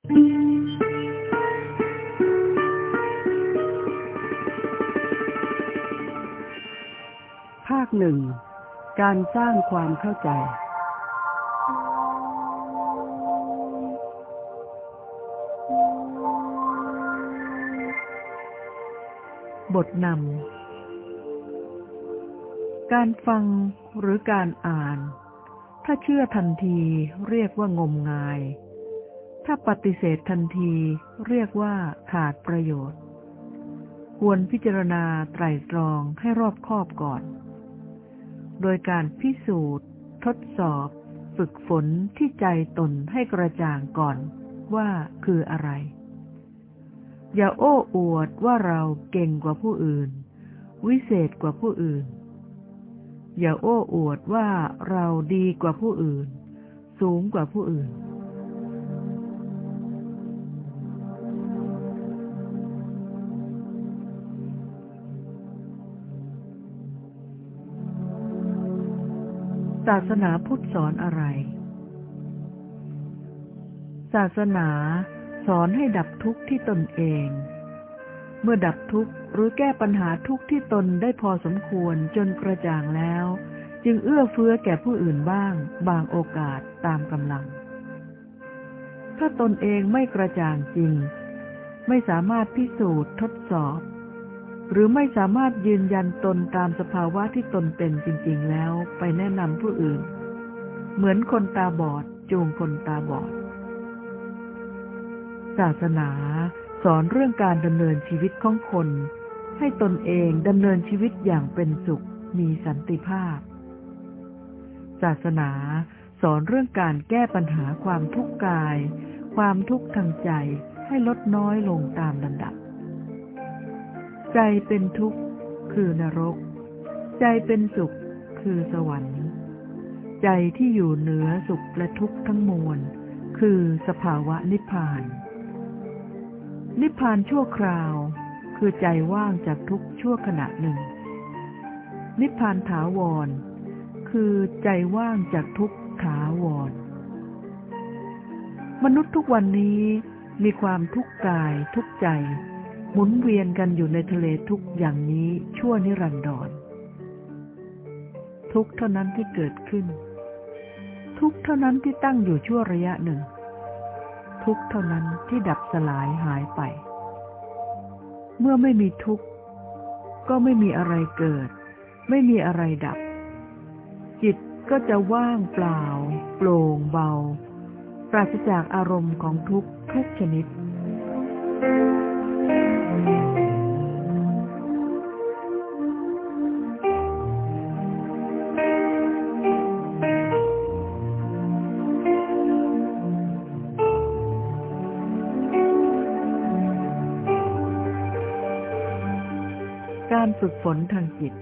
ภาคหนึ่ง การสร้างความเข้าใจ บทนำ การฟังหรือการอ่าน ถ้าเชื่อทันทีเรียกว่างมงาย ถ้าปฏิเสธทันทีเรียกว่าขาดประโยชน์ ควรพิจารณาไตรตรองให้รอบคอบก่อน โดยการพิสูจน์ ทดสอบ ฝึกฝนที่ใจตนให้กระจ่างก่อนว่าคืออะไร อย่าโอ้อวดว่าเราเก่งกว่าผู้อื่น วิเศษกว่าผู้อื่น อย่าโอ้อวดว่าเราดีกว่าผู้อื่น สูงกว่าผู้อื่นาสนาพุทธสอนอะไร ศาสนาสอนให้ดับทุกข์ที่ตนเอง เมื่อดับทุกข์หรือแก้ปัญหาทุกข์ที่ตนได้พอสมควรจนกระจ่างแล้ว จึงเอื้อเฟื้อแก่ผู้อื่นบ้าง บางโอกาสตามกำลัง ถ้าตนเองไม่กระจ่างจริง ไม่สามารถพิสูจน์ทดสอบ หรือไม่สามารถยืนยันตนตามสภาวะที่ตนเป็นจริง ๆ แล้วไปแนะนำผู้อื่น เหมือนคนตาบอดจูงคนตาบอด ศาสนาสอนเรื่องการดำเนินชีวิตของคน ให้ตนเองดำเนินชีวิตอย่างเป็นสุขมีสันติภาพ ศาสนาสอนเรื่องการแก้ปัญหาความทุกข์กาย ความทุกข์ทางใจให้ลดน้อยลงตามลำดับ ใจเป็นทุกข์คือนรก ใจเป็นสุขคือสวรรค์ ใจที่อยู่เหนือสุขและทุกข์ทั้งมวล คือสภาวะนิพพาน นิพพานชั่วคราว คือใจว่างจากทุกข์ชั่วขณะหนึ่ง นิพพานถาวร คือใจว่างจากทุกข์ถาวร มนุษย์ทุกวันนี้มีความทุกข์กายทุกข์ใจ หมุนเวียนกันอยู่ในทะเลทุกอย่างนี้ชั่วนิรันดร ทุกเท่านั้นที่เกิดขึ้น ทุกเท่านั้นที่ตั้งอยู่ชั่วระยะหนึ่ง ทุกเท่านั้นที่ดับสลายหายไป เมื่อไม่มีทุกข์ ก็ไม่มีอะไรเกิด ไม่มีอะไรดับ จิตก็จะว่างเปล่า โปร่งเบา ปราศจากอารมณ์ของทุกทุกชนิดกา ฝึกฝนทางจิต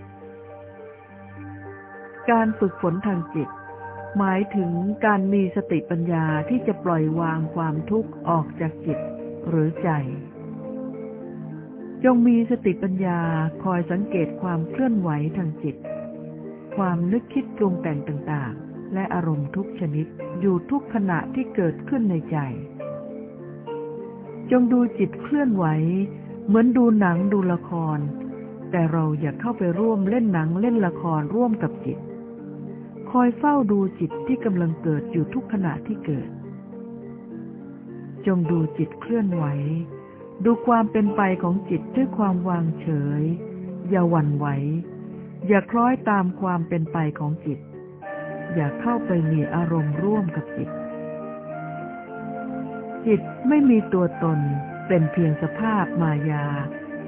การฝึกฝนทางจิต หมายถึงการมีสติปัญญาที่จะปล่อยวางความทุกข์ออกจากจิตหรือใจ จงมีสติปัญญาคอยสังเกตความเคลื่อนไหวทางจิต ความนึกคิดปรุงแต่งต่างๆ และอารมณ์ทุกชนิดอยู่ทุกขณะที่เกิดขึ้นในใจ จงดูจิตเคลื่อนไหว เหมือนดูหนังดูละคร แต่เราอย่าเข้าไปร่วมเล่นหนังเล่นละครร่วมกับจิต คอยเฝ้าดูจิตที่กำลังเกิดอยู่ทุกขณะที่เกิด จงดูจิตเคลื่อนไหว ดูความเป็นไปของจิตด้วยความวางเฉย อย่าหวั่นไหว อย่าคล้อยตามความเป็นไปของจิต อย่าเข้าไปมีอารมณ์ร่วมกับจิต จิตไม่มีตัวตนเป็นเพียงสภาพมายา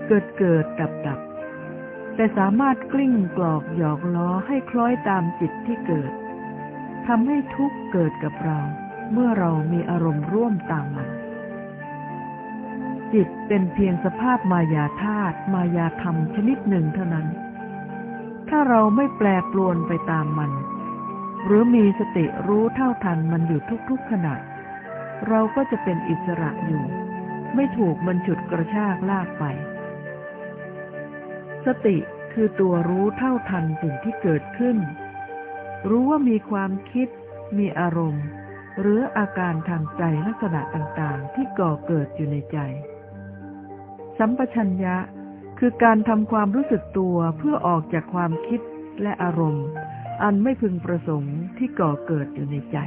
เกิดเกิดดับดับ แต่สามารถกลิ้งกรอกหยอกล้อให้คล้อยตามจิตที่เกิดทำให้ทุกข์เกิดกับเรา เมื่อเรามีอารมณ์ร่วมตามมัน จิตเป็นเพียงสภาพมายาธาตุมายาธรรมชนิดหนึ่งเท่านั้น ถ้าเราไม่แปรปรวนไปตามมัน หรือมีสติรู้เท่าทันมันอยู่ทุกๆขณะ เราก็จะเป็นอิสระอยู่ ไม่ถูกมันฉุดกระชากลากไป สติคือตัวรู้เท่าทันสิ่งที่เกิดขึ้น รู้ว่ามีความคิด มีอารมณ์ หรืออาการทางใจลักษณะต่างๆ ที่ก่อเกิดอยู่ในใจ สัมปชัญญะคือการทำความรู้สึกตัวเพื่อออกจากความคิดและอารมณ์ อันไม่พึงประสงค์ที่ก่อเกิดอยู่ในใจ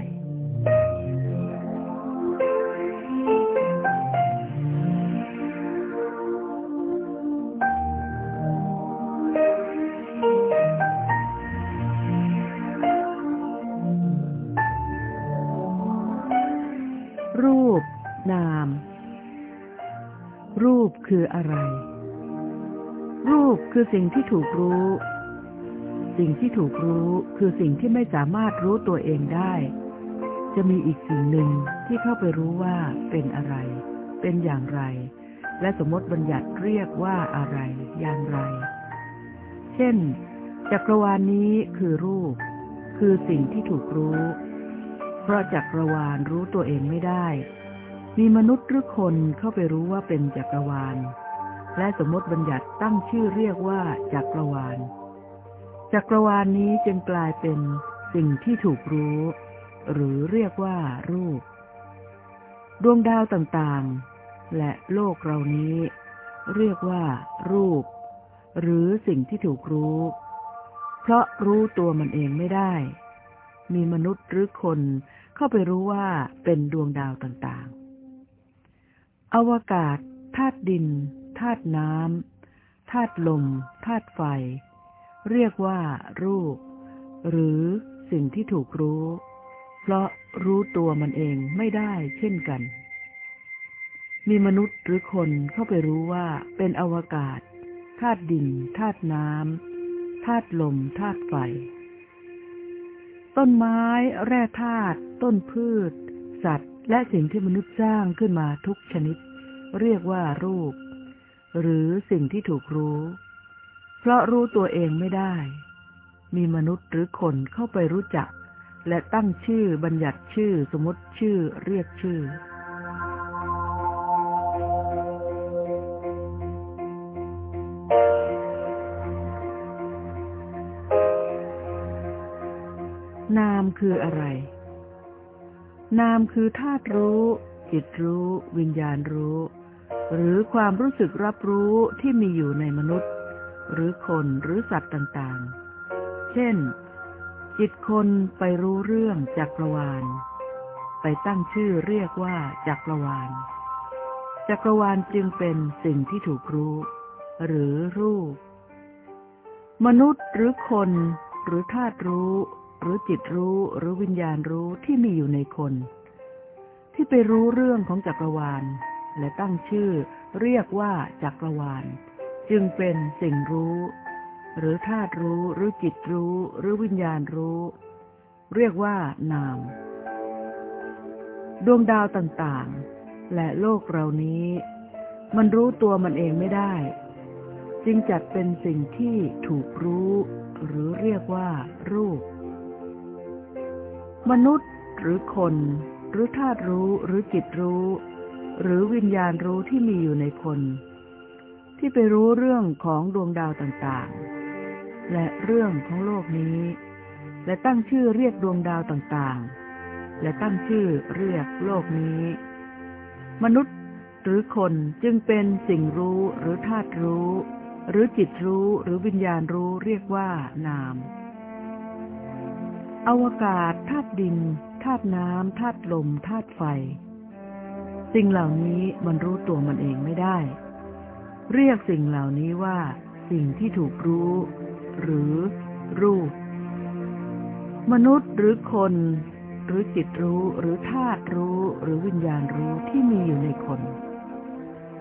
คืออะไร รูปคือสิ่งที่ถูกรู้ สิ่งที่ถูกรู้คือสิ่งที่ไม่สามารถรู้ตัวเองได้ จะมีอีกสิ่งหนึ่งที่เข้าไปรู้ว่าเป็นอะไร เป็นอย่างไร และสมมติบัญญัติเรียกว่าอะไร อย่างไร เช่น จักรวาลนนี้คือรูป คือสิ่งที่ถูกรู้ เพราะจักรวาลรู้ตัวเองไม่ได้ มีมนุษย์หรือคนเข้าไปรู้ว่าเป็นจักรวาล และสมมติบัญญัติตั้งชื่อเรียกว่าจักรวาล จักรวาลนี้จึงกลายเป็นสิ่งที่ถูกรู้ หรือเรียกว่ารูป ดวงดาวต่างๆ และโลกเรานี้ เรียกว่า รูป หรือสิ่งที่ถูกรู้ เพราะรู้ตัวมันเองไม่ได้ มีมนุษย์หรือคนเข้าไปรู้ว่าเป็นดวงดาวต่างๆ อวกาศธาตุดินธาตุน้ำธาตุลมธาตุไฟ เรียกว่า รูป หรือสิ่งที่ถูกรู้ เพราะรู้ตัวมันเองไม่ได้เช่นกัน มีมนุษย์หรือคนเข้าไปรู้ว่าเป็นอวกาศธาตุดินธาตุน้ำธาตุลมธาตุไฟ ต้นไม้ แร่ธาตุต้นพืช สัตว์ และสิ่งที่มนุษย์สร้างขึ้นมาทุกชนิด เรียกว่ารูป หรือสิ่งที่ถูกรู้ เพราะรู้ตัวเองไม่ได้ มีมนุษย์หรือคนเข้าไปรู้จัก และตั้งชื่อบัญญัติชื่อสมมติชื่อเรียกชื่อนามคืออะไร นามคือธาตุรู้ จิตรู้ วิญญาณรู้ หรือความรู้สึกรับรู้ที่มีอยู่ในมนุษย์ หรือคนหรือสัตว์ต่างๆ เช่น จิตคนไปรู้เรื่องจักรวาล ไปตั้งชื่อเรียกว่าจักรวาล จักรวาลจึงเป็นสิ่งที่ถูกรู้ หรือรูป มนุษย์หรือคนหรือธาตุรู้ หรือจิตรู้หรือวิญญาณรู้ที่มีอยู่ในคน ที่ไปรู้เรื่องของจักรวาล และตั้งชื่อเรียกว่าจักรวาล จึงเป็นสิ่งรู้ หรือธาตุรู้หรือจิตรู้หรือวิญญาณรู้ เรียกว่านาม ดวงดาวต่างๆ และโลกเรานี้ มันรู้ตัวมันเองไม่ได้ จึงจัดเป็นสิ่งที่ถูกรู้ หรือเรียกว่ารูป มนุษย์หรือคน หรือธาตุรู้หรือจิตรู้ หรือวิญญาณรู้ที่มีอยู่ในคน ที่ไปรู้เรื่องของดวงดาวต่างๆ และเรื่องของโลกนี้ และตั้งชื่อเรียกดวงดาวต่างๆ และตั้งชื่อเรียกโลกนี้ มนุษย์หรือคนจึงเป็นสิ่งรู้หรือธาตุรู้ หรือจิตรู้หรือวิญญาณรู้เรียกว่านาม อวกาศธาตุดินธาตุน้ำธาตุลมธาตุไฟ สิ่งเหล่านี้มันรู้ตัวมันเองไม่ได้ เรียกสิ่งเหล่านี้ว่า สิ่งที่ถูกรู้ หรือรูป มนุษย์หรือคน หรือจิตรู้หรือธาตุรู้ หรือวิญญาณรู้ที่มีอยู่ในคน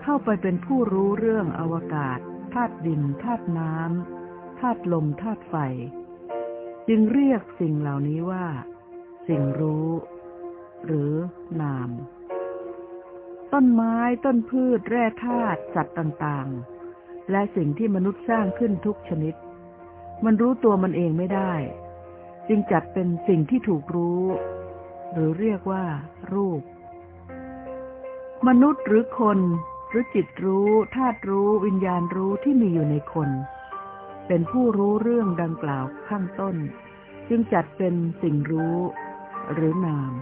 เข้าไปเป็นผู้รู้เรื่องอวกาศธาตุดินธาตุน้ำธาตุลมธาตุไฟ จึงเรียกสิ่งเหล่านี้ว่า สิ่งรู้ หรือนาม ต้นไม้ต้นพืช แร่ธาตุสัตว์ต่างๆ และสิ่งที่มนุษย์สร้างขึ้นทุกชนิด มันรู้ตัวมันเองไม่ได้ จึงจัดเป็นสิ่งที่ถูกรู้ หรือเรียกว่า รูป มนุษย์หรือคน หรือจิตรู้ธาตุรู้ วิญญาณรู้ที่มีอยู่ในคน เป็นผู้รู้เรื่องดังกล่าวข้างต้น จึงจัดเป็นสิ่งรู้หรือนาม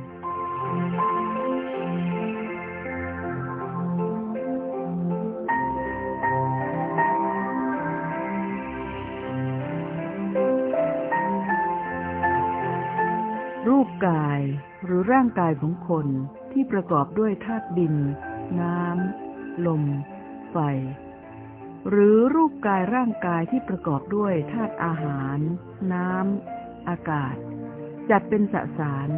รูปกายหรือร่างกายของคนที่ประกอบด้วยธาตุดิน น้ำ ลม ไฟ หรือรูปกายร่างกายที่ประกอบด้วยธาตุอาหาร น้ำ อากาศ จัดเป็นสสาร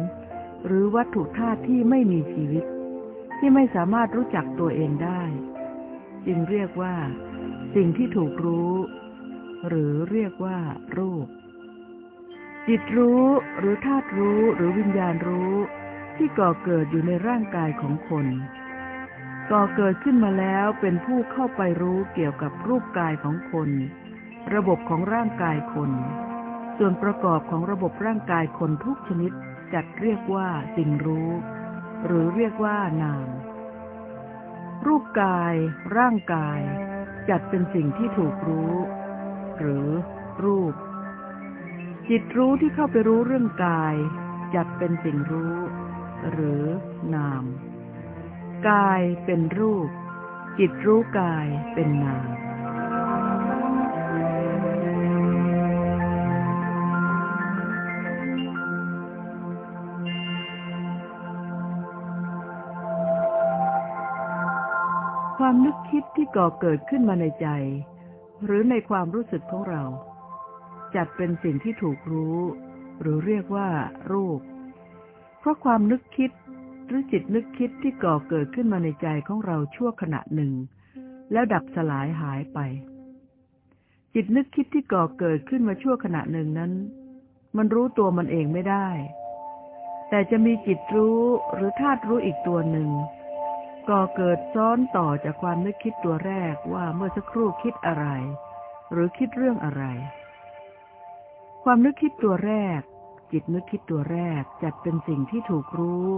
หรือวัตถุธาตุที่ไม่มีชีวิต ที่ไม่สามารถรู้จักตัวเองได้ จึงเรียกว่า สิ่งที่ถูกรู้ หรือเรียกว่า รูป จิตรู้หรือธาตุรู้หรือวิญญาณรู้ที่ก่อเกิดอยู่ในร่างกายของคน ก่อเกิดขึ้นมาแล้วเป็นผู้เข้าไปรู้เกี่ยวกับรูปกายของคน ระบบของร่างกายคน ส่วนประกอบของระบบร่างกายคนทุกชนิดจัดเรียกว่าสิ่งรู้ หรือเรียกว่านาม รูปกาย ร่างกาย จัดเป็นสิ่งที่ถูกรู้ หรือรูป จิตรู้ที่เข้าไปรู้เรื่องกาย จัดเป็นสิ่งรู้ หรือนาม กายเป็นรูป จิตรู้กายเป็นนามความนึกคิดที่ก่อเกิดขึ้นมาในใจ หรือในความรู้สึกของเรา จัดเป็นสิ่งที่ถูกรู้ หรือเรียกว่ารูป เพราะความนึกคิด หรือจิตนึกคิดที่ก่อเกิดขึ้นมาในใจของเราชั่วขณะหนึ่ง แล้วดับสลายหายไป จิตนึกคิดที่ก่อเกิดขึ้นมาชั่วขณะหนึ่งนั้น มันรู้ตัวมันเองไม่ได้ แต่จะมีจิตรู้หรือธาตุรู้อีกตัวหนึ่ง ก่อเกิดซ้อนต่อจากความนึกคิดตัวแรกว่าเมื่อสักครู่คิดอะไร หรือคิดเรื่องอะไร ความนึกคิดตัวแรก จิตนึกคิดตัวแรกจัดเป็นสิ่งที่ถูกรู้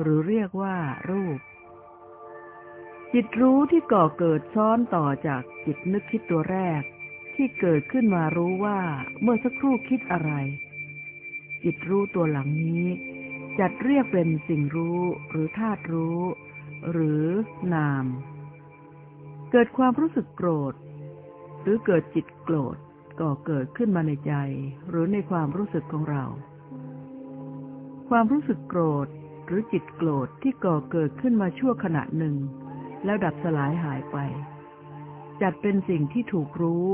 หรือเรียกว่ารูป จิตรู้ที่ก่อเกิดซ้อนต่อจากจิตนึกคิดตัวแรก ที่เกิดขึ้นมารู้ว่าเมื่อสักครู่คิดอะไร จิตรู้ตัวหลังนี้ จัดเรียกเป็นสิ่งรู้หรือธาตุรู้ หรือนาม เกิดความรู้สึกโกรธ หรือเกิดจิตโกรธก่อเกิดขึ้นมาในใจ หรือในความรู้สึกของเรา ความรู้สึกโกรธ หรือจิตโกรธที่ก่อเกิดขึ้นมาชั่วขณะหนึ่ง แล้วดับสลายหายไป จัดเป็นสิ่งที่ถูกรู้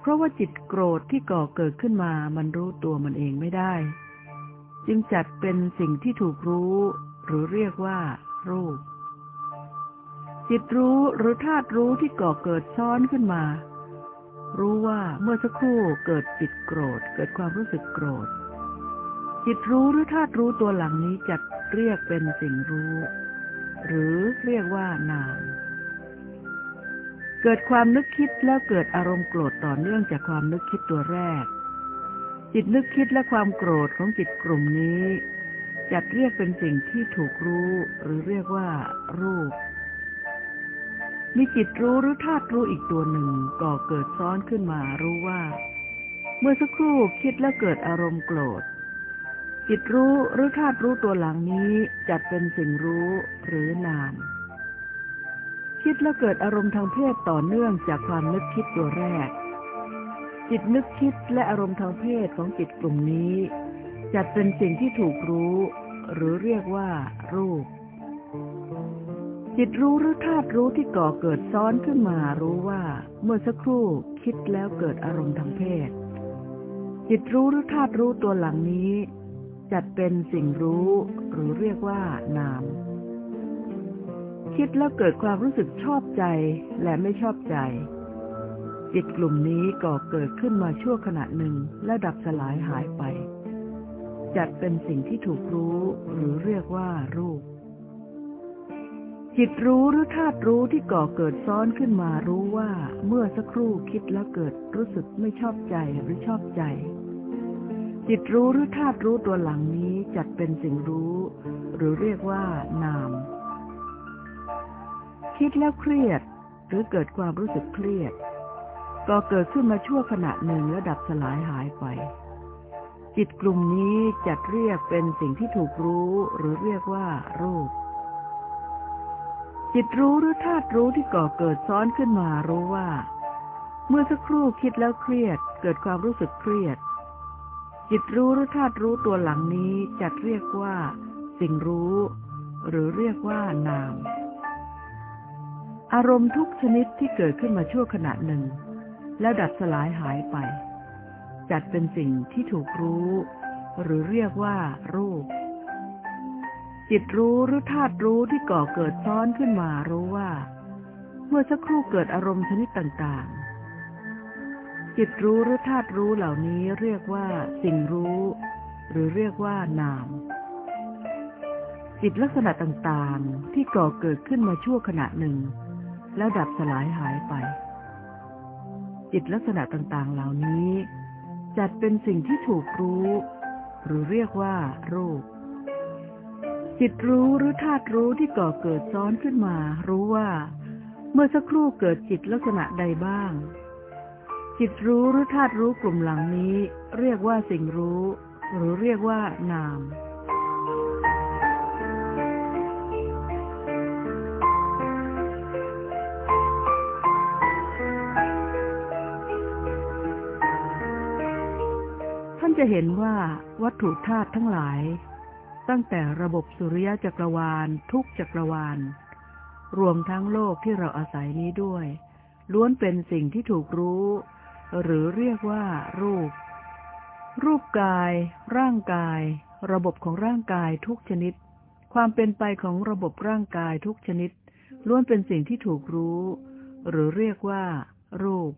เพราะว่าจิตโกรธที่ก่อเกิดขึ้นมามันรู้ตัวมันเองไม่ได้ จึงจัดเป็นสิ่งที่ถูกรู้ หรือเรียกว่า รูป จิตรู้หรือธาตุรู้ที่ก่อเกิดซ้อนขึ้นมา รู้ว่าเมื่อสักครู่เกิดจิตโกรธ เกิดความรู้สึกโกรธ จิตรู้หรือธาตุรู้ตัวหลังนี้จัดเรียกเป็นสิ่งรู้ หรือเรียกว่านาม เกิดความนึกคิดแล้วเกิดอารมณ์โกรธต่อเนื่องจากความนึกคิดตัวแรก จิตนึกคิดและความโกรธของจิตกลุ่มนี้ จัดเรียกเป็นสิ่งที่ถูกรู้หรือเรียกว่า รูป มีจิตรู้หรือธาตุรู้อีกตัวหนึ่งก่อเกิดซ้อนขึ้นมารู้ว่า เมื่อสักครู่คิดแล้วเกิดอารมณ์โกรธ จิตรู้หรือธาตุรู้ตัวหลังนี้จัดเป็นสิ่งรู้หรือนาม คิดแล้วเกิดอารมณ์ทางเพศต่อเนื่องจากความนึกคิดตัวแรก จิตนึกคิดและอารมณ์ทางเพศของจิตกลุ่มนี้ จัดเป็นสิ่งที่ถูกรู้ หรือเรียกว่า รูป จิตรู้หรือธาตุรู้ที่ก่อเกิดซ้อนขึ้นมารู้ว่า เมื่อสักครู่คิดแล้วเกิดอารมณ์ทางเพศ จิตรู้หรือธาตุรู้ตัวหลังนี้ จัดเป็นสิ่งรู้หรือเรียกว่านาม คิดแล้วเกิดความรู้สึกชอบใจและไม่ชอบใจ จิตกลุ่มนี้ก่อเกิดขึ้นมาชั่วขณะหนึ่งแล้วดับสลายหายไป จัดเป็นสิ่งที่ถูกรู้หรือเรียกว่ารูป จิตรู้หรือธาตุรู้ที่ก่อเกิดซ้อนขึ้นมารู้ว่าเมื่อสักครู่คิดแล้วเกิดรู้สึกไม่ชอบใจหรือชอบใจ จิตรู้หรือธาตุรู้ตัวหลังนี้จัดเป็นสิ่งรู้ หรือเรียกว่านาม คิดแล้วเครียด หรือเกิดความรู้สึกเครียด ก็เกิดขึ้นมาชั่วขณะหนึ่งแล้วดับสลายหายไป จิตกลุ่มนี้จัดเรียกเป็นสิ่งที่ถูกรู้หรือเรียกว่ารูป จิตรู้หรือธาตุรู้ที่ก่อเกิดซ้อนขึ้นมารู้ว่า เมื่อสักครู่คิดแล้วเครียด เกิดความรู้สึกเครียด จิตรู้หรือธาตุรู้ตัวหลังนี้จัดเรียกว่า สิ่งรู้ หรือเรียกว่านาม อารมณ์ทุกชนิดที่เกิดขึ้นมาชั่วขณะหนึ่ง แล้วดับสลายหายไป จัดเป็นสิ่งที่ถูกรู้ หรือเรียกว่า รูป จิตรู้หรือธาตุรู้ที่ก่อเกิดซ้อนขึ้นมารู้ว่า เมื่อสักครู่เกิดอารมณ์ชนิดต่าง จิตรู้หรือธาตุรู้เหล่านี้เรียกว่าสิ่งรู้ หรือเรียกว่านาม จิตลักษณะต่างๆที่ก่อเกิดขึ้นมาชั่วขณะหนึ่ง แล้วดับสลายหายไป จิตลักษณะต่างๆเหล่านี้ จัดเป็นสิ่งที่ถูกรู้ หรือเรียกว่า รูป จิตรู้หรือธาตุรู้ที่ก่อเกิดซ้อนขึ้นมา รู้ว่า เมื่อสักครู่เกิดจิตลักษณะใดบ้าง จิตรู้หรือธาตุรู้กลุ่มหลังนี้ เรียกว่าสิ่งรู้ หรือเรียกว่านาม ท่านจะเห็นว่าวัตถุธาตุทั้งหลาย ตั้งแต่ระบบสุริยะจักรวาล ทุกจักรวาล รวมทั้งโลกที่เราอาศัยนี้ด้วยล้วนเป็นสิ่งที่ถูกรู้ หรือเรียกว่า รูป รูปกาย ร่างกาย ระบบของร่างกายทุกชนิด ความเป็นไปของระบบร่างกายทุกชนิด ล้วนเป็นสิ่งที่ถูกรู้ หรือเรียกว่า รูป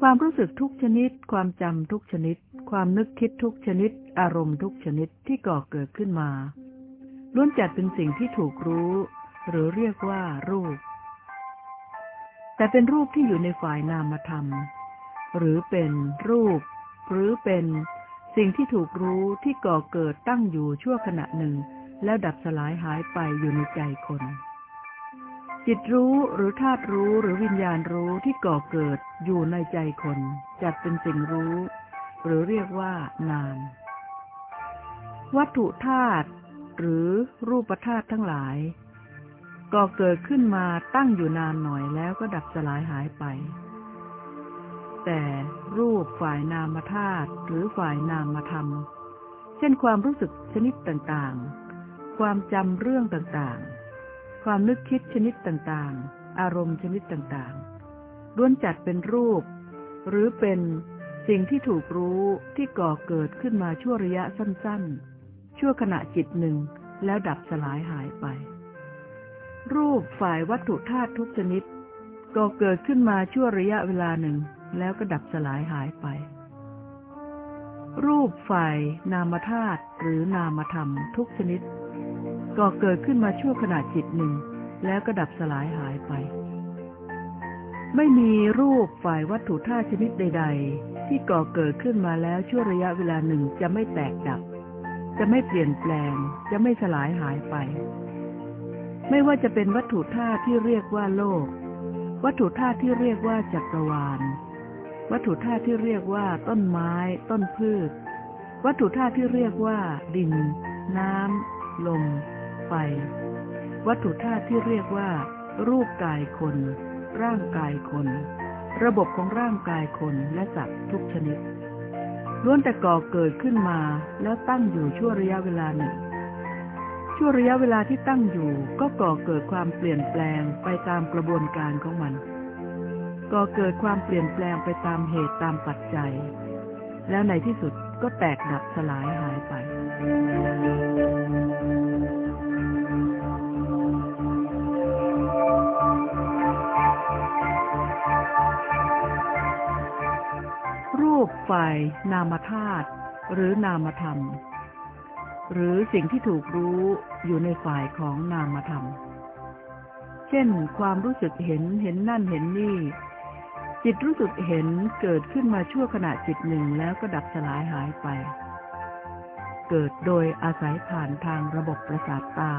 ความรู้สึกทุกชนิด ความจำทุกชนิด ความนึกคิดทุกชนิด อารมณ์ทุกชนิดที่ก่อเกิดขึ้นมา ล้วนจัดเป็นสิ่งที่ถูกรู้ หรือเรียกว่า รูปแต่เป็นรูปที่อยู่ในฝ่ายนามธรรม หรือเป็นรูป หรือเป็นสิ่งที่ถูกรู้ที่ก่อเกิดตั้งอยู่ชั่วขณะหนึ่ง แล้วดับสลายหายไปอยู่ในใจคน จิตรู้หรือธาตุรู้หรือวิญญาณรู้ที่ก่อเกิดอยู่ในใจคน จัดเป็นสิ่งรู้ หรือเรียกว่านาม วัตถุธาตุหรือรูปธาตุทั้งหลาย ก่อเกิดขึ้นมาตั้งอยู่นานหน่อยแล้วก็ดับสลายหายไป แต่รูปฝ่ายนามธาตุหรือฝ่ายนามธรรม เช่นความรู้สึกชนิดต่างๆ ความจำเรื่องต่างๆ ความนึกคิดชนิดต่างๆ อารมณ์ชนิดต่างๆล้วนจัดเป็นรูป หรือเป็นสิ่งที่ถูกรู้ที่ก่อเกิดขึ้นมาชั่วระยะสั้นๆ ชั่วขณะจิตหนึ่งแล้วดับสลายหายไป รูปฝ่ายวัตถุธาตุทุกชนิดก่อเกิดขึ้นมาชั่วระยะเวลาหนึ่ง แล้วก็ดับสลายหายไป รูปฝ่ายนามธาตุหรือนามธรรมทุกชนิดก่อเกิดขึ้นมาชั่วขณะจิตหนึ่ง แล้วก็ดับสลายหายไป ไม่มีรูปฝ่ายวัตถุธาตุชนิดใด ๆ ที่ก่อเกิดขึ้นมาแล้วชั่วระยะเวลาหนึ่งจะไม่แตกดับ จะไม่เปลี่ยนแปลง จะไม่สลายหายไป ไม่ว่าจะเป็นวัตถุธาตุที่เรียกว่าโลก วัตถุธาตุที่เรียกว่าจักรวาล วัตถุธาตุที่เรียกว่า ต้นไม้ ต้นพืช วัตถุธาตุที่เรียกว่า ดิน น้ำลม ไฟ วัตถุธาตุที่เรียกว่า รูปกายคน ร่างกายคน ระบบของร่างกายคนและสัตว์ทุกชนิดล้วนแต่ก่อเกิดขึ้นมาแล้วตั้งอยู่ชั่วระยะเวลาหนึ่ง ชั่วระยะเวลาที่ตั้งอยู่ก็ก่อเกิดความเปลี่ยนแปลงไปตามกระบวนการของมัน ก่อเกิดความเปลี่ยนแปลงไปตามเหตุตามปัจจัย แล้วในที่สุดก็แตกดับสลายหายไปรูปฝ่ายนามธาตุหรือนามธรรม หรือสิ่งที่ถูกรู้อยู่ในฝ่ายของนามธรรม เช่น ความรู้สึกเห็นเห็นนั่นเห็นนี่ จิตรู้สึกเห็นเกิดขึ้นมาชั่วขณะจิตหนึ่งแล้วก็ดับสลายหายไป เกิดโดยอาศัยผ่านทางระบบประสาทตา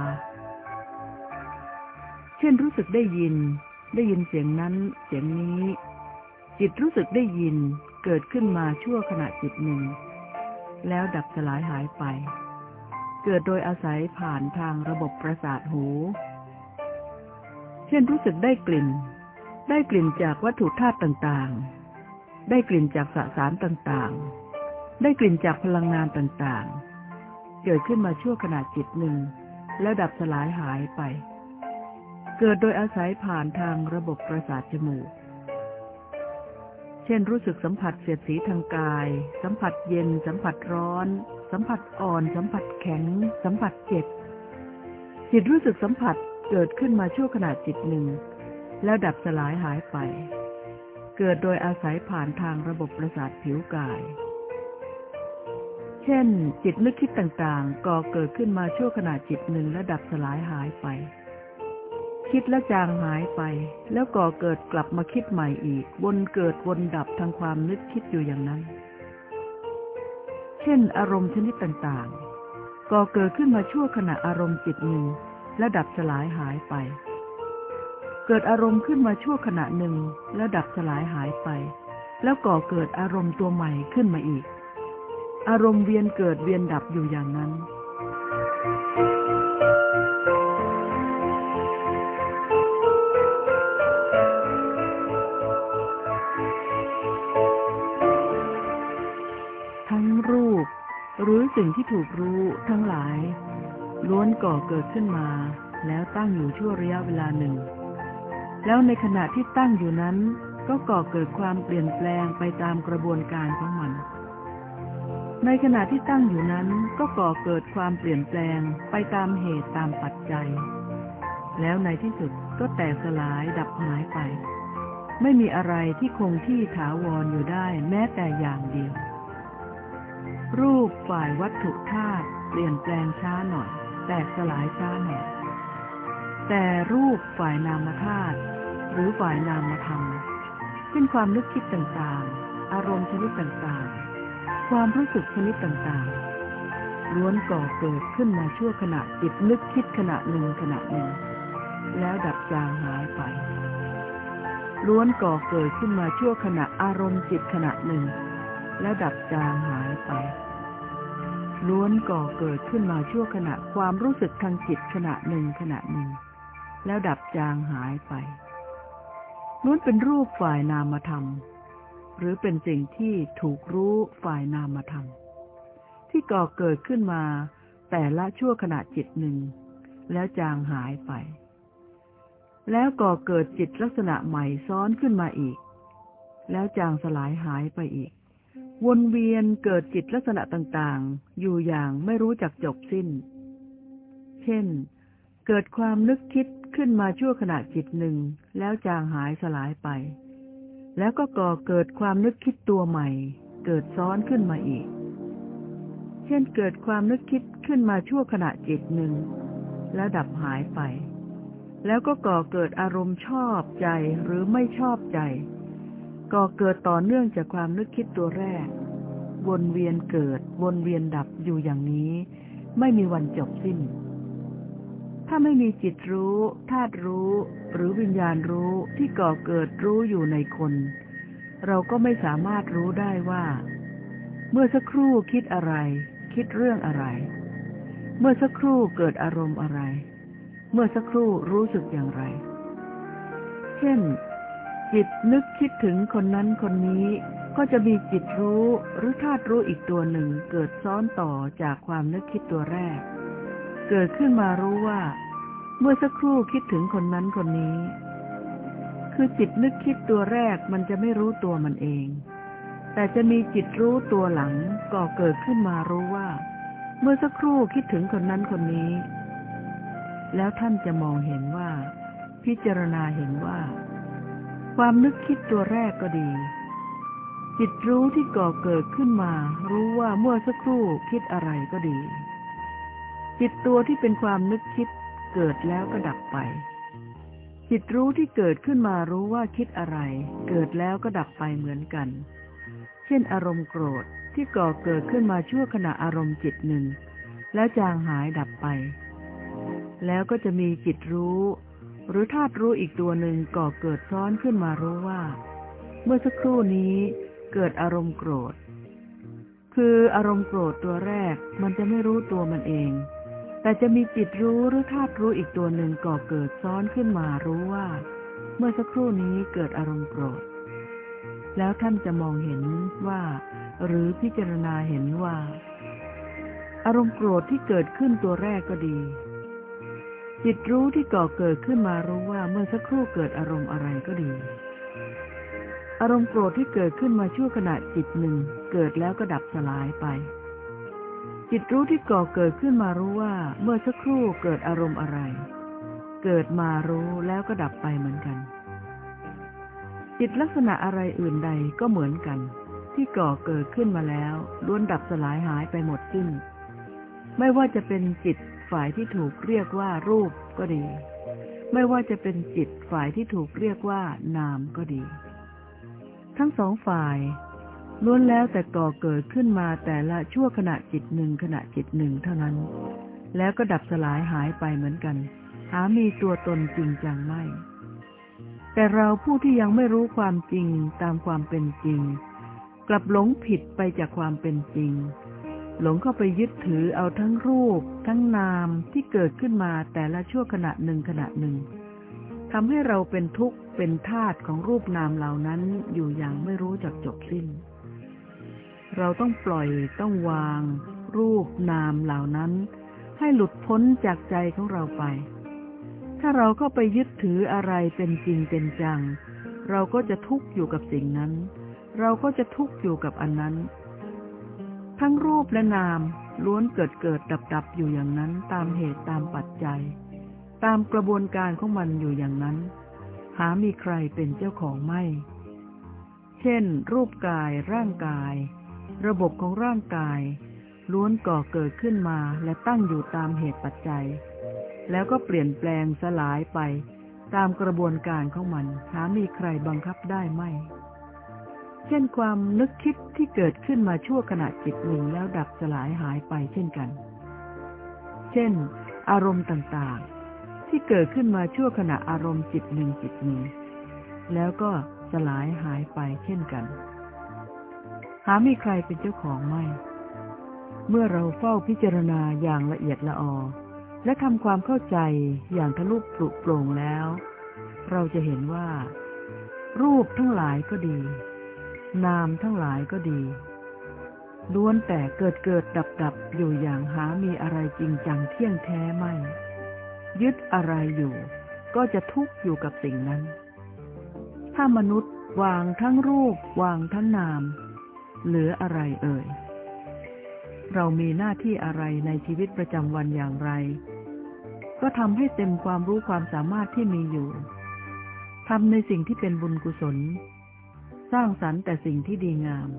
เช่นรู้สึกได้ยิน ได้ยินเสียงนั้นเสียงนี้ จิตรู้สึกได้ยินเกิดขึ้นมาชั่วขณะจิตหนึ่ง แล้วดับสลายหายไป เกิดโดยอาศัยผ่านทางระบบประสาทหู เช่นรู้สึกได้กลิ่น ได้กลิ่นจากวัตถุธาตุต่างๆ ได้กลิ่นจากสสารต่างๆ ได้กลิ่นจากพลังงานต่างๆ เกิดขึ้นมาชั่วขณะจิตหนึ่ง แล้วดับสลายหายไป เกิดโดยอาศัยผ่านทางระบบประสาทจมูก เช่นรู้สึกสัมผัสเสียดสีทางกาย สัมผัสเย็น สัมผัสร้อน สัมผัสอ่อน สัมผัสแข็ง สัมผัสเจ็บ จิตรู้สึกสัมผัสเกิดขึ้นมาชั่วขณะจิตหนึ่ง แล้วดับสลายหายไป เกิดโดยอาศัยผ่านทางระบบประสาทผิวกาย เช่น จิตนึกคิดต่างๆ ก่อเกิดขึ้นมาชั่วขณะจิตหนึ่งและดับสลายหายไป คิดและจางหายไป แล้วก่อเกิดกลับมาคิดใหม่อีก วนเกิดวนดับทางความนึกคิดอยู่อย่างนั้น เช่น อารมณ์ชนิดต่างๆ ก่อเกิดขึ้นมาชั่วขณะอารมณ์จิตหนึ่งและดับสลายหายไป เกิดอารมณ์ขึ้นมาชั่วขณะหนึ่งแล้วดับสลายหายไป แล้วก่อเกิดอารมณ์ตัวใหม่ขึ้นมาอีก อารมณ์เวียนเกิดเวียนดับอยู่อย่างนั้น ทั้งรูป หรือสิ่งที่ถูกรู้ทั้งหลาย ล้วนก่อเกิดขึ้นมา แล้วตั้งอยู่ชั่วระยะเวลาหนึ่ง แล้วในขณะที่ตั้งอยู่นั้น ก็ก่อเกิดความเปลี่ยนแปลงไปตามกระบวนการของมัน ในขณะที่ตั้งอยู่นั้น ก็ก่อเกิดความเปลี่ยนแปลงไปตามเหตุตามปัจจัย แล้วในที่สุดก็แตกสลายดับหายไป ไม่มีอะไรที่คงที่ถาวรอยู่ได้แม้แต่อย่างเดียว รูปฝ่ายวัตถุธาตุเปลี่ยนแปลงช้าหน่อย แตกสลายช้าหน่อยแต่รูปฝ่ายนามธาตุ หรือฝ่ายนามธรรมเช่นความนึกคิดต่างๆ อารมณ์ชนิดต่างๆ ความรู้สึกชนิดต่างๆ ล้วนก่อเกิดขึ้นมาชั่วขณะจิตนึกคิดขณะหนึ่งขณะหนึ่ง แล้วดับจางหายไป ล้วนก่อเกิดขึ้นมาชั่วขณะอารมณ์จิตขณะหนึ่ง แล้วดับจางหายไป ล้วนก่อเกิดขึ้นมาชั่วขณะความรู้สึกทางจิตขณะหนึ่งขณะหนึ่ง แล้วดับจางหายไป ล้วนเป็นรูปฝ่ายนามธรรม หรือเป็นสิ่งที่ถูกรู้ฝ่ายนามธรรม ที่ก่อเกิดขึ้นมาแต่ละชั่วขณะจิตหนึ่ง แล้วจางหายไป แล้วก่อเกิดจิตลักษณะใหม่ซ้อนขึ้นมาอีก แล้วจางสลายหายไปอีก วนเวียนเกิดจิตลักษณะต่างๆ อยู่อย่างไม่รู้จักจบสิ้น เช่น เกิดความนึกคิดขึ้นมาชั่วขณะจิตหนึ่ง แล้วจางหายสลายไป แล้วก็ก่อเกิดความนึกคิดตัวใหม่ เกิดซ้อนขึ้นมาอีก เช่นเกิดความนึกคิดขึ้นมาชั่วขณะจิตหนึ่ง แล้วดับหายไป แล้วก็ก่อเกิดอารมณ์ชอบใจหรือไม่ชอบใจ ก่อเกิดต่อเนื่องจากความนึกคิดตัวแรก วนเวียนเกิด วนเวียนดับอยู่อย่างนี้ ไม่มีวันจบสิ้นถ้าไม่มีจิตรู้ธาตุรู้ หรือวิญญาณรู้ที่ก่อเกิดรู้อยู่ในคน เราก็ไม่สามารถรู้ได้ว่า เมื่อสักครู่คิดอะไร คิดเรื่องอะไร เมื่อสักครู่เกิดอารมณ์อะไร เมื่อสักครู่รู้สึกอย่างไร เช่น จิตนึกคิดถึงคนนั้นคนนี้ก็จะมีจิตรู้หรือธาตุรู้อีกตัวหนึ่งเกิดซ้อนต่อจากความนึกคิดตัวแรก เกิดขึ้นมารู้ว่า เมื่อสักครู่คิดถึงคนนั้นคนนี้ คือจิตนึกคิดตัวแรกมันจะไม่รู้ตัวมันเอง แต่จะมีจิตรู้ตัวหลังก่อเกิดขึ้นมารู้ว่า เมื่อสักครู่คิดถึงคนนั้นคนนี้ แล้วท่านจะมองเห็นว่า พิจารณาเห็นว่า ความนึกคิดตัวแรกก็ดีจิตรู้ที่ก่อเกิดขึ้นมา รู้ว่าเมื่อสักครู่คิดอะไรก็ดี จิตตัวที่เป็นความนึกคิด เกิดแล้วก็ดับไป จิตรู้ที่เกิดขึ้นมารู้ว่าคิดอะไร เกิดแล้วก็ดับไปเหมือนกัน เช่นอารมณ์โกรธที่ก่อเกิดขึ้นมาชั่วขณะอารมณ์จิตหนึ่ง แล้วจางหายดับไป แล้วก็จะมีจิตรู้ หรือธาตุรู้อีกตัวหนึ่งก่อเกิดซ้อนขึ้นมารู้ว่า เมื่อสักครู่นี้เกิดอารมณ์โกรธ คืออารมณ์โกรธตัวแรกมันจะไม่รู้ตัวมันเอง แต่จะมีจิตรู้หรือธาตุรู้อีกตัวหนึ่งก่อเกิดซ้อนขึ้นมารู้ว่า เมื่อสักครู่นี้เกิดอารมณ์โกรธ แล้วท่านจะมองเห็นว่า หรือพิจารณาเห็นว่า อารมณ์โกรธที่เกิดขึ้นตัวแรกก็ดี จิตรู้ที่ก่อเกิดขึ้นมารู้ว่าเมื่อสักครู่เกิดอารมณ์อะไรก็ดี อารมณ์โกรธที่เกิดขึ้นมาชั่วขณะจิตหนึ่งเกิดแล้วก็ดับสลายไป จิตรู้ที่ก่อเกิดขึ้นมารู้ว่าเมื่อสักครู่เกิดอารมณ์อะไร เกิดมารู้แล้วก็ดับไปเหมือนกัน จิตลักษณะอะไรอื่นใดก็เหมือนกัน ที่ก่อเกิดขึ้นมาแล้วล้วนดับสลายหายไปหมดสิ้น ไม่ว่าจะเป็นจิตฝ่ายที่ถูกเรียกว่ารูปก็ดี ไม่ว่าจะเป็นจิตฝ่ายที่ถูกเรียกว่านามก็ดี ทั้งสองฝ่าย ล้วนแล้วแต่ก่อเกิดขึ้นมาแต่ละชั่วขณะจิตหนึ่งขณะจิตหนึ่งเท่านั้น แล้วก็ดับสลายหายไปเหมือนกัน หามีตัวตนจริงจังไม่ แต่เราผู้ที่ยังไม่รู้ความจริงตามความเป็นจริง กลับหลงผิดไปจากความเป็นจริง หลงเข้าไปยึดถือเอาทั้งรูป ทั้งนามที่เกิดขึ้นมาแต่ละชั่วขณะหนึ่งขณะหนึ่งทำให้เราเป็นทุกข์เป็นทาตของรูปนามเหล่านั้นอยู่อย่างไม่รู้จักจบสิ้น เราต้องปล่อยต้องวาง รูปนามเหล่านั้น ให้หลุดพ้นจากใจของเราไป ถ้าเราเข้าไปยึดถืออะไรเป็นจริงเป็นจัง เราก็จะทุกข์อยู่กับสิ่งนั้น เราก็จะทุกข์อยู่กับอันนั้น ทั้งรูปและนามล้วนเกิดเกิดดับดับอยู่อย่างนั้น ตามเหตุตามปัจจัย ตามกระบวนการของมันอยู่อย่างนั้น หามีใครเป็นเจ้าของไม่ เช่น รูปกายร่างกาย ระบบของร่างกาย ล้วนก่อเกิดขึ้นมาและตั้งอยู่ตามเหตุปัจจัย แล้วก็เปลี่ยนแปลงสลายไป ตามกระบวนการของมัน หามีใครบังคับได้ไม่ เช่นความนึกคิดที่เกิดขึ้นมาชั่วขณะจิตหนึ่งแล้วดับสลายหายไปเช่นกัน เช่น อารมณ์ต่างๆ ที่เกิดขึ้นมาชั่วขณะอารมณ์จิตหนึ่งจิตหนึ่งแล้วก็สลายหายไปเช่นกัน หาไมีใครเป็นเจ้าของไม่ เมื่อเราเฝ้าพิจารณาอย่างละเอียดละออ และทำความเข้าใจอย่างทะลุปลุกโปร่งแล้ว เราจะเห็นว่า รูปทั้งหลายก็ดี นามทั้งหลายก็ดีล้วนแต่เกิดเกิดดับดับอยู่อย่างหามีอะไรจริงจังเที่ยงแท้ไม่ ยึดอะไรอยู่ ก็จะทุกข์อยู่กับสิ่งนั้น ถ้ามนุษย์วางทั้งรูปวางทั้งนาม เหลืออะไรเอ่ย เรามีหน้าที่อะไรในชีวิตประจำวันอย่างไร ก็ทำให้เต็มความรู้ความสามารถที่มีอยู่ทำในสิ่งที่เป็นบุญกุศล สร้างสรรค์แต่สิ่งที่ดีงาม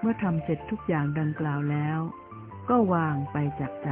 เมื่อทำเสร็จทุกอย่างดังกล่าวแล้ว ก็วางไปจากใจ